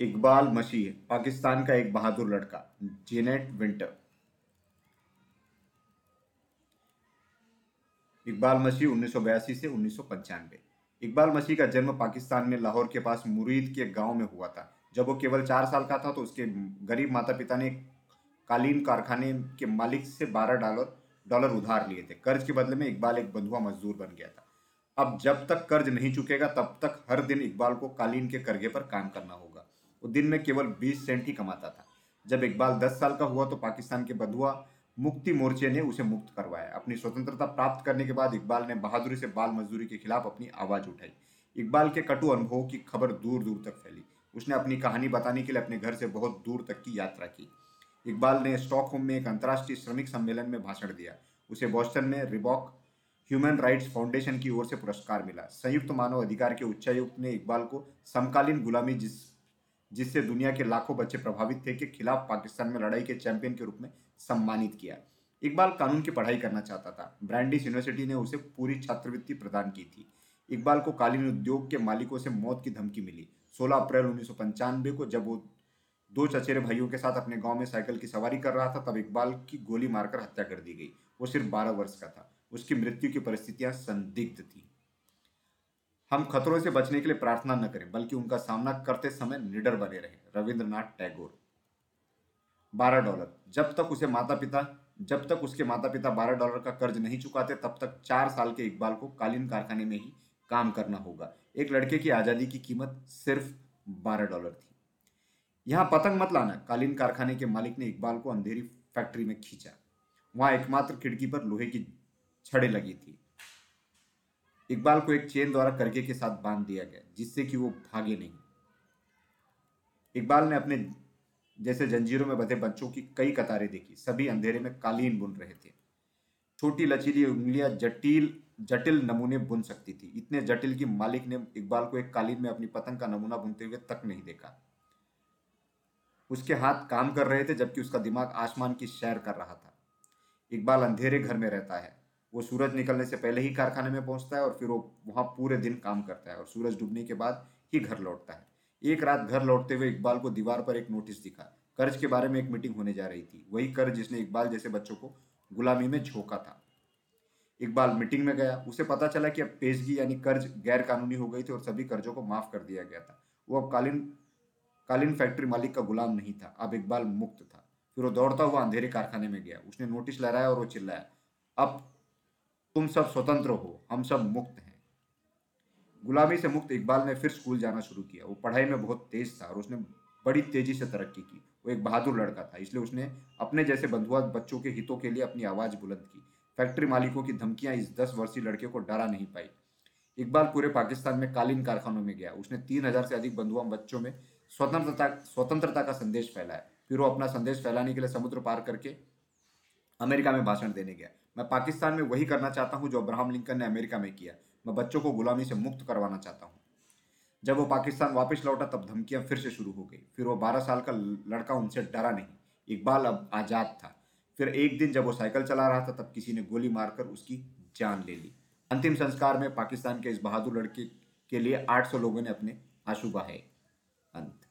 इकबाल मसीह पाकिस्तान का एक बहादुर लड़का, जेनेट विंटर। इकबाल मसीह उन्नीस सौ बयासी से उन्नीस सौ पंचानवे। इकबाल मसीह का जन्म पाकिस्तान में लाहौर के पास मुरीद के गाँव में हुआ था। जब वो केवल चार साल का था तो उसके गरीब माता पिता ने कालीन कारखाने के मालिक से बारह डॉलर डॉलर उधार लिए थे। कर्ज के बदले में इकबाल एक बंधुआ मजदूर बन गया था। अब जब तक कर्ज नहीं चुकेगा, तब तक हर दिन इकबाल को कालीन के करगे पर काम करना होगा। वो दिन में केवल बीस सेंट ही कमाता था। जब इकबाल दस साल का हुआ तो पाकिस्तान के बधुआ मुक्ति मोर्चे ने उसे मुक्त करवाया। अपनी स्वतंत्रता प्राप्त करने के बाद इकबाल ने बहादुरी से बाल मजदूरी के खिलाफ अपनी आवाज़ उठाई। इकबाल के कटु अनुभवों की खबर दूर दूर तक फैली। उसने अपनी कहानी बताने के लिए अपने घर से बहुत दूर तक की यात्रा की। इकबाल ने स्टॉकहोम में एक अंतर्राष्ट्रीय श्रमिक सम्मेलन में भाषण दिया। उसे बॉस्टन में रिबॉक ह्यूमन राइट्स फाउंडेशन की ओर से पुरस्कार मिला। संयुक्त मानव अधिकार के उच्चायुक्त ने इकबाल को समकालीन गुलामी जिस जिससे दुनिया के लाखों बच्चे प्रभावित थे, के खिलाफ पाकिस्तान में लड़ाई के चैंपियन के रूप में सम्मानित किया। इकबाल कानून की पढ़ाई करना चाहता था। ब्रांडिस यूनिवर्सिटी ने उसे पूरी छात्रवृत्ति प्रदान की थी। इकबाल को कालीन उद्योग के मालिकों से मौत की धमकी मिली। 16 अप्रैल उन्नीस सौ पंचानबे को जब वो दो चचेरे भाइयों के साथ अपने गाँव में साइकिल की सवारी कर रहा था, तब इकबाल की गोली मारकर हत्या कर दी गई। वो सिर्फ़ बारह वर्ष का था। उसकी मृत्यु की परिस्थितियाँ संदिग्ध थी। हम खतरों से बचने के लिए प्रार्थना न करें, बल्कि उनका सामना करते समय निडर बने रहें। रविंद्रनाथ टैगोर। बारह डॉलर। जब तक उसे माता पिता जब तक उसके माता पिता बारह डॉलर का कर्ज नहीं चुकाते, तब तक चार साल के इकबाल को कालीन कारखाने में ही काम करना होगा। एक लड़के की आज़ादी की कीमत सिर्फ़ बारह डॉलर थी। यहाँ पतंग मत लाना। कालीन कारखाने के मालिक ने इकबाल को अंधेरी फैक्ट्री में खींचा। वहाँ एकमात्र खिड़की पर लोहे की छड़े लगी थी। इकबाल को एक चेन द्वारा करके के साथ बाँध दिया गया, जिससे कि वो भागे नहीं। इकबाल ने अपने जैसे जंजीरों में बधे बच्चों की कई कतारें देखी। सभी अंधेरे में कालीन बुन रहे थे। छोटी लचीली उंगलियाँ जटिल जटिल नमूने बुन सकती थी। इतने जटिल कि मालिक ने इकबाल को एक कालीन में अपनी पतंग का नमूना बुनते हुए तक नहीं देखा। उसके हाथ काम कर रहे थे, जबकि उसका दिमाग आसमान की सैर कर रहा था। इकबाल अंधेरे घर में रहता है। वो सूरज निकलने से पहले ही कारखाने में पहुँचता है और फिर वो वहाँ पूरे दिन काम करता है और सूरज डूबने के बाद ही घर लौटता है। एक रात घर लौटते हुए इकबाल को दीवार पर एक नोटिस दिखा। कर्ज के बारे में एक मीटिंग होने जा रही थी। वही कर्ज जिसने इकबाल जैसे बच्चों को गुलामी में झोंका था। इकबाल मीटिंग में गया। उसे पता चला कि अब पेशगी यानी कर्ज गैर कानूनी हो गई थी और सभी कर्जों को माफ़ कर दिया गया था। वो अब कालीन कालीन फैक्ट्री मालिक का गुलाम नहीं था। अब इकबाल मुक्त था। फिर वो दौड़ता हुआ अंधेरे कारखाने में गया। उसने नोटिस लहराया और वो चिल्लाया, अब तुम सब स्वतंत्र हो, हम सब मुक्त हैं। गुलामी से मुक्त इकबाल ने फिर स्कूल जाना शुरू किया। वो पढ़ाई में बहुत तेज था और उसने बड़ी तेज़ी से तरक्की की। वो एक बहादुर लड़का था, इसलिए उसने अपने जैसे बंधुआ बच्चों के हितों के लिए अपनी आवाज़ बुलंद की। फैक्ट्री मालिकों की धमकियाँ इस दस वर्षीय लड़के को डरा नहीं पाई। इकबाल पूरे पाकिस्तान में कालीन कारखानों में गया। उसने तीन हज़ार से अधिक बंधुआ बच्चों में स्वतंत्रता स्वतंत्रता का संदेश फैलाया। फिर वो अपना संदेश फैलाने के लिए समुद्र पार करके अमेरिका में भाषण देने गया। मैं पाकिस्तान में वही करना चाहता हूँ जो अब्राहम लिंकन ने अमेरिका में किया। मैं बच्चों को गुलामी से मुक्त करवाना चाहता हूँ। जब वो पाकिस्तान वापस लौटा, तब धमकियाँ फिर से शुरू हो गई। फिर वो बारह साल का लड़का उनसे डरा नहीं। इकबाल अब आज़ाद था। फिर एक दिन जब वो साइकिल चला रहा था, तब किसी ने गोली मारकर उसकी जान ले ली। अंतिम संस्कार में पाकिस्तान के इस बहादुर लड़के के लिए 800 लोगों ने अपने आँसू बहाए। अंत।